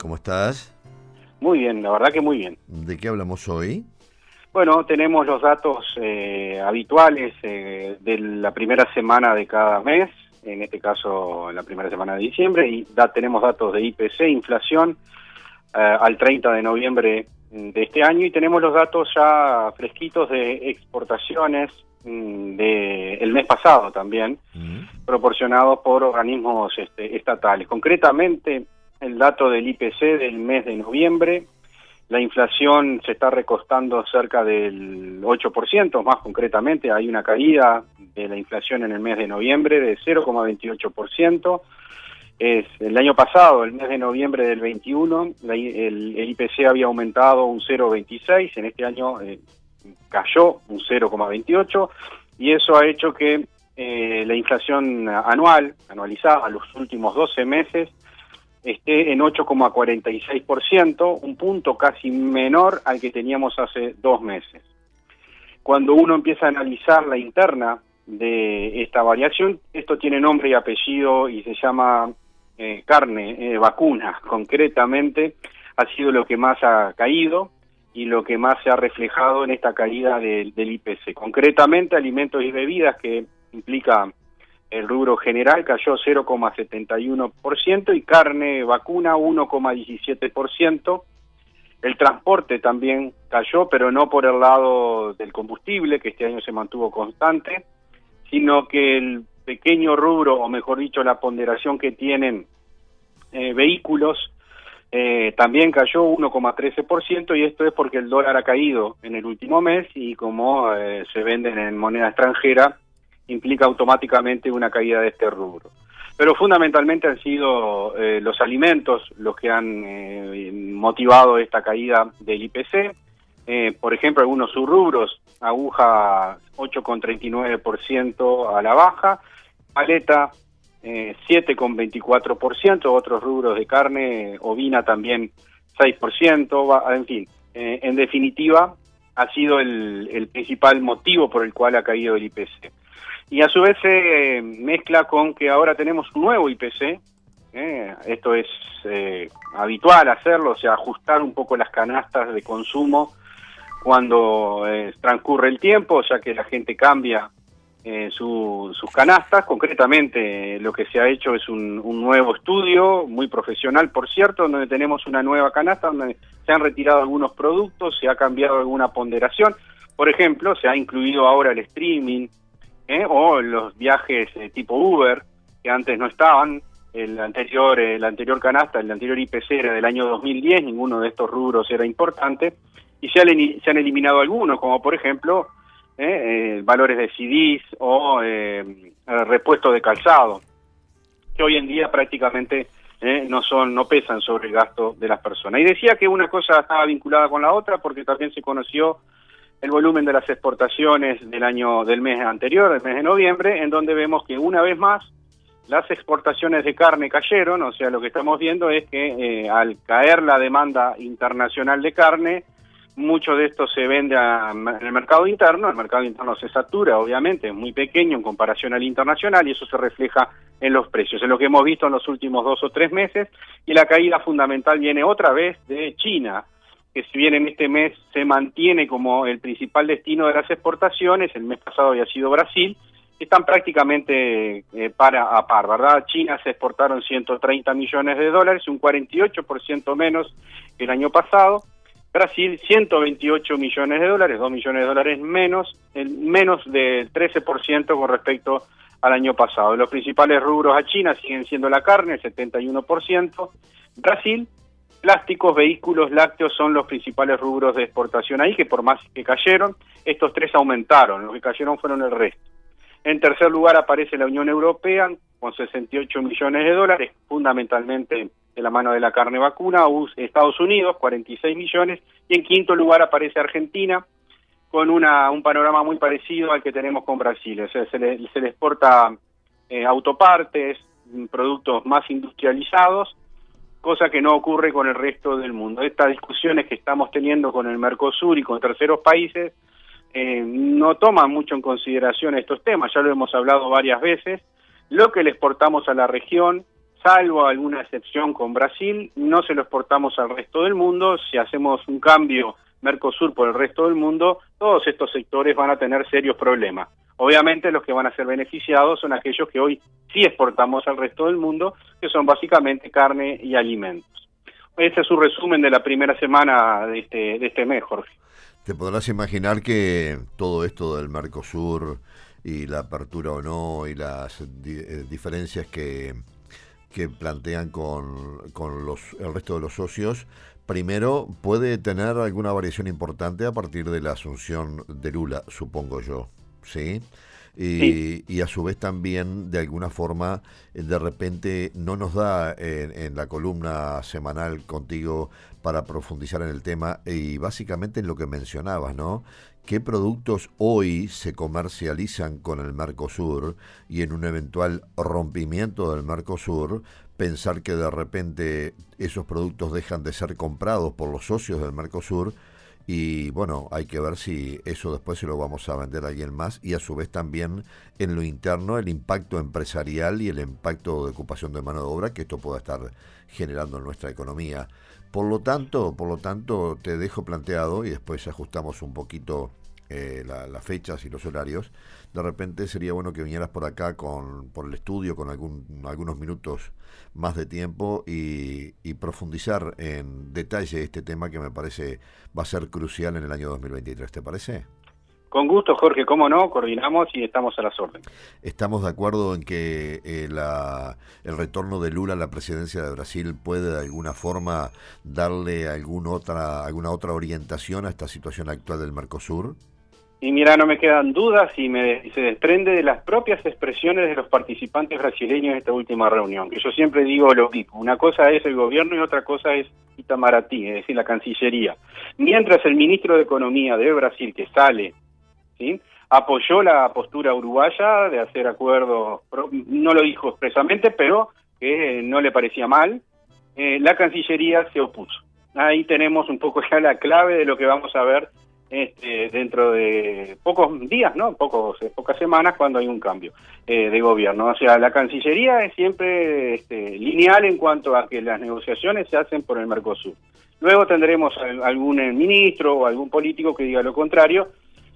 ¿Cómo estás? Muy bien, la verdad que muy bien. ¿De qué hablamos hoy? Bueno, tenemos los datos eh, habituales eh, de la primera semana de cada mes, en este caso en la primera semana de diciembre, y tenemos datos de IPC, inflación, eh, al 30 de noviembre de este año, y tenemos los datos ya fresquitos de exportaciones mm, de el mes pasado también, proporcionados por organismos este, estatales. Concretamente, el dato del IPC del mes de noviembre, la inflación se está recostando cerca del 8%, más concretamente hay una caída de la inflación en el mes de noviembre de 0,28%. Es, el año pasado, el mes de noviembre del 21, el, IPC había aumentado un 0,26, en este año eh, cayó un 0,28 y eso ha hecho que eh, la inflación anual, anualizada, a los últimos 12 meses, esté en 8,46%, un punto casi menor al que teníamos hace dos meses. Cuando uno empieza a analizar la interna de esta variación, esto tiene nombre y apellido y se llama eh, carne, eh, vacuna, concretamente, ha sido lo que más ha caído y lo que más se ha reflejado en esta caída del IPC. Concretamente, alimentos y bebidas, que implica el rubro general cayó 0,71% y carne vacuna 1,17%. El transporte también cayó, pero no por el lado del combustible, que este año se mantuvo constante, sino que el pequeño rubro, o mejor dicho, la ponderación que tienen eh, vehículos, eh, también cayó 1,13% y esto es porque el dólar ha caído en el último mes y como eh, se venden en moneda extranjera, implica automáticamente una caída de este rubro. Pero fundamentalmente han sido eh, los alimentos los que han eh, motivado esta caída del IPC. Eh, por ejemplo, algunos subrubros, aguja 8,39% a la baja, paleta 7,24%, otros rubros de carne, ovina también 6%, en fin, en definitiva ha sido el, el principal motivo por el cual ha caído el IPC y a su vez se mezcla con que ahora tenemos un nuevo IPC, ¿eh? esto es eh, habitual hacerlo, o sea, ajustar un poco las canastas de consumo cuando eh, transcurre el tiempo, ya que la gente cambia sus canastas. Concretamente, lo que se ha hecho es un, un, nuevo estudio, muy profesional, por cierto, donde tenemos una nueva canasta, donde se han retirado algunos productos, se ha cambiado alguna ponderación. Por ejemplo, se ha incluido ahora el streaming, ¿eh? o los viajes eh, tipo Uber, que antes no estaban, el anterior, el anterior canasta, el anterior IPC era del año 2010, ninguno de estos rubros era importante, y se han, eliminado algunos, como por ejemplo ¿eh? valores de CDs o repuesto de calzado, que hoy en día prácticamente no son no pesan sobre el gasto de las personas. Y decía que una cosa estaba vinculada con la otra porque también se conoció el volumen de las exportaciones del año del mes anterior, del mes de noviembre, en donde vemos que una vez más las exportaciones de carne cayeron, o sea, lo que estamos viendo es que eh, al caer la demanda internacional de carne, mucho de esto se vende en el mercado interno, el mercado interno se satura, obviamente, es muy pequeño en comparación al internacional y eso se refleja en los precios, es lo que hemos visto en los últimos dos o tres meses y la caída fundamental viene otra vez de China, que si bien en este mes se mantiene como el principal destino de las exportaciones, el mes pasado había sido Brasil, están prácticamente eh, para a par, ¿verdad? China se exportaron 130 millones de dólares, un 48% menos que el año pasado. Brasil 128 millones de dólares, 2 millones de dólares menos, el menos del 13% con respecto al año pasado. Los principales rubros a China siguen siendo la carne, el 71%, Brasil Plásticos, vehículos, lácteos son los principales rubros de exportación ahí, que por más que cayeron, estos tres aumentaron, los que cayeron fueron el resto. En tercer lugar aparece la Unión Europea con 68 millones de dólares, fundamentalmente de la mano de la carne vacuna, Estados Unidos, 46 millones, y en quinto lugar aparece Argentina, con una, un panorama muy parecido al que tenemos con Brasil. O sea, se le, se le exporta eh, autopartes, productos más industrializados, cosa que no ocurre con el resto del mundo. Estas discusiones que estamos teniendo con el Mercosur y con terceros países eh, no toman mucho en consideración estos temas, ya lo hemos hablado varias veces. Lo que le exportamos a la región, salvo alguna excepción con Brasil, no se lo exportamos al resto del mundo. Si hacemos un cambio Mercosur por el resto del mundo, todos estos sectores van a tener serios problemas. Obviamente los que van a ser beneficiados son aquellos que hoy sí exportamos al resto del mundo, que son básicamente carne y alimentos. Este es un resumen de la primera semana de este, de este mes, Jorge. Te podrás imaginar que todo esto del Mercosur y la apertura o no y las eh, diferencias que, que plantean con, con los, el resto de los socios, primero puede tener alguna variación importante a partir de la asunción de Lula, supongo yo. ¿Sí? Y, a su vez también, de alguna forma, de repente no nos da en, la columna semanal contigo para profundizar en el tema y básicamente en lo que mencionabas, ¿no? ¿Qué productos hoy se comercializan con el Mercosur y en un eventual rompimiento del Mercosur, pensar que de repente esos productos dejan de ser comprados por los socios del Mercosur y bueno, hay que ver si eso después se lo vamos a vender a alguien más y a su vez también en lo interno el impacto empresarial y el impacto de ocupación de mano de obra que esto pueda estar generando en nuestra economía. Por lo tanto, por lo tanto te dejo planteado y después ajustamos un poquito eh, las fechas y los horarios. De repente sería bueno que vinieras por acá con por el estudio con algún, algunos minutos más de tiempo y, profundizar en detalle este tema que me parece va a ser crucial en el año 2023. ¿Te parece? Con gusto, Jorge, cómo no, coordinamos y estamos a las órdenes. ¿Estamos de acuerdo en que eh, la, el retorno de Lula a la presidencia de Brasil puede de alguna forma darle alguna otra, alguna otra orientación a esta situación actual del Mercosur? Y mira, no me quedan dudas y me, se desprende de las propias expresiones de los participantes brasileños en esta última reunión, que yo siempre digo lo mismo, una cosa es el gobierno y otra cosa es Itamaraty, es decir, la Cancillería. Mientras el ministro de Economía de Brasil, que sale, ¿sí? apoyó la postura uruguaya de hacer acuerdos, no lo dijo expresamente, pero que no le parecía mal, eh, la Cancillería se opuso. Ahí tenemos un poco ya la clave de lo que vamos a ver este, dentro de pocos días, ¿no? Pocos, eh, pocas semanas cuando hay un cambio eh, de gobierno. O sea, la Cancillería es siempre este, lineal en cuanto a que las negociaciones se hacen por el Mercosur. Luego tendremos algún ministro o algún político que diga lo contrario,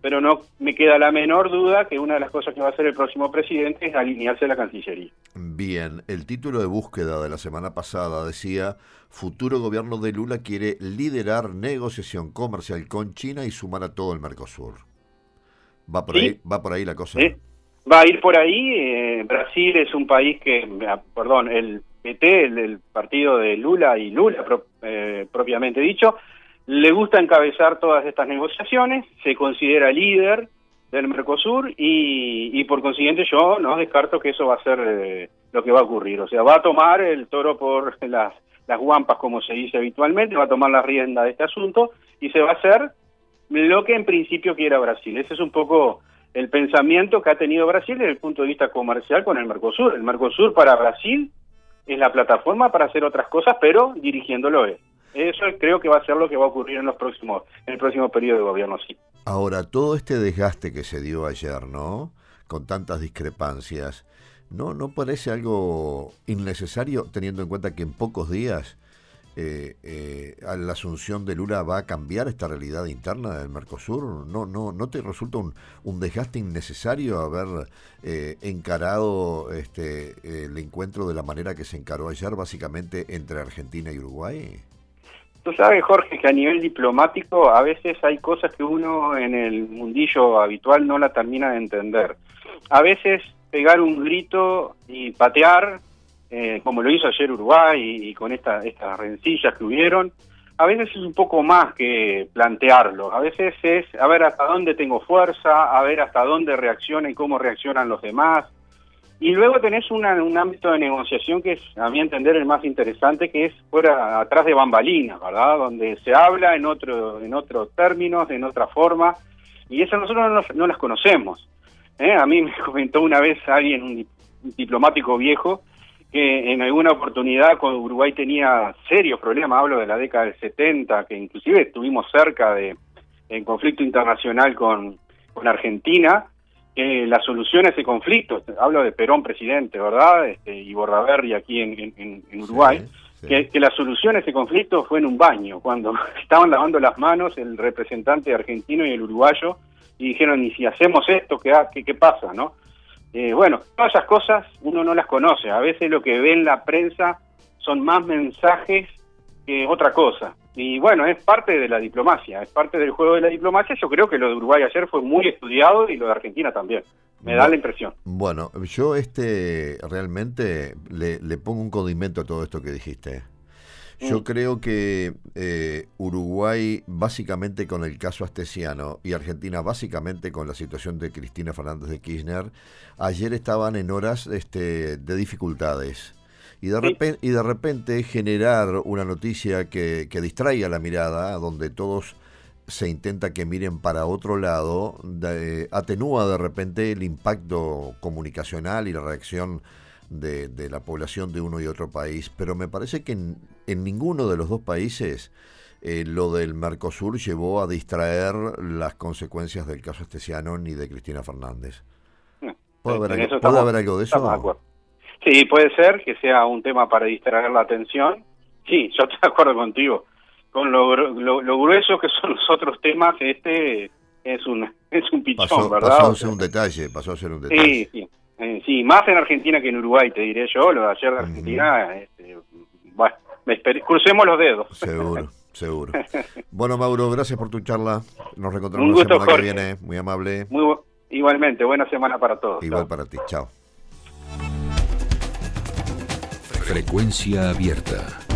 pero no me queda la menor duda que una de las cosas que va a hacer el próximo presidente es alinearse a la Cancillería. Bien, el título de búsqueda de la semana pasada decía, futuro gobierno de Lula quiere liderar negociación comercial con China y sumar a todo el Mercosur. ¿Va por, ahí, ¿va por ahí la cosa? Va a ir por ahí. Eh, Brasil es un país que, ah, perdón, el PT, el, partido de Lula y Lula eh, propiamente dicho, le gusta encabezar todas estas negociaciones, se considera líder del Mercosur y, por consiguiente yo no descarto que eso va a ser eh, lo que va a ocurrir. O sea, va a tomar el toro por las, las guampas, como se dice habitualmente, va a tomar la rienda de este asunto y se va a hacer lo que en principio quiera Brasil. Ese es un poco el pensamiento que ha tenido Brasil desde el punto de vista comercial con el Mercosur. El Mercosur para Brasil es la plataforma para hacer otras cosas, pero dirigiéndolo es. Eso creo que va a ser lo que va a ocurrir en los próximos, en el próximo periodo de gobierno, sí. Ahora, todo este desgaste que se dio ayer, ¿no? Con tantas discrepancias, ¿no, no parece algo innecesario teniendo en cuenta que en pocos días eh, eh, la asunción de Lula va a cambiar esta realidad interna del Mercosur? ¿No, no, no te resulta un, un desgaste innecesario haber eh, encarado este, el encuentro de la manera que se encaró ayer, básicamente entre Argentina y Uruguay? Tú sabes, Jorge, que a nivel diplomático a veces hay cosas que uno en el mundillo habitual no la termina de entender. A veces pegar un grito y patear, eh, como lo hizo ayer Uruguay y, con esta, estas rencillas que hubieron, a veces es un poco más que plantearlo. A veces es a ver hasta dónde tengo fuerza, a ver hasta dónde reacciona y cómo reaccionan los demás. Y luego tenés un ámbito de negociación que es, a mi entender, el más interesante, que es fuera atrás de bambalinas, ¿verdad? Donde se habla en otro, en otros términos, en otra forma, y eso nosotros no, las conocemos. ¿eh? A mí me comentó una vez alguien, un, diplomático viejo, que en alguna oportunidad cuando Uruguay tenía serios problemas, hablo de la década del 70, que inclusive estuvimos cerca de en conflicto internacional con, con Argentina, que la solución a ese conflicto, hablo de Perón presidente, ¿verdad? Este, y Borraberry aquí en, Uruguay, Que, la solución a ese conflicto fue en un baño, cuando estaban lavando las manos el representante argentino y el uruguayo, y dijeron, ¿y si hacemos esto, qué, qué, qué pasa, no? Eh, bueno, todas esas cosas uno no las conoce, a veces lo que ve en la prensa son más mensajes que otra cosa. Y bueno, es parte de la diplomacia, es parte del juego de la diplomacia. Yo creo que lo de Uruguay ayer fue muy estudiado y lo de Argentina también. Me da la impresión. Bueno, yo este realmente le, pongo un condimento a todo esto que dijiste. Yo mm. creo que eh, Uruguay básicamente con el caso astesiano y Argentina básicamente con la situación de Cristina Fernández de Kirchner, ayer estaban en horas este, de dificultades y de, repente, y de repente generar una noticia que, que distraiga la mirada, donde todos se intenta que miren para otro lado, atenúa de repente el impacto comunicacional y la reacción de, de, la población de uno y otro país, pero me parece que en, en ninguno de los dos países eh, lo del Mercosur llevó a distraer las consecuencias del caso estesiano ni de Cristina Fernández. ¿Puede, haber, ¿puede haber algo de eso? Sí, puede ser que sea un tema para distraer la atención. Sí, yo estoy de acuerdo contigo. Con lo, lo, grueso que son los otros temas, este es un es un pichón, ¿verdad? Pasó a ser un detalle, pasó a ser un detalle. Sí, sí. Eh, sí, más en Argentina que en Uruguay, te diré yo. Lo de ayer de Argentina, este, bueno, crucemos los dedos. Seguro. Seguro. Bueno, Mauro, gracias por tu charla. Nos reencontramos la semana que viene. Muy amable. Muy, igualmente, buena semana para todos. Igual para ti. Chao. Frecuencia abierta.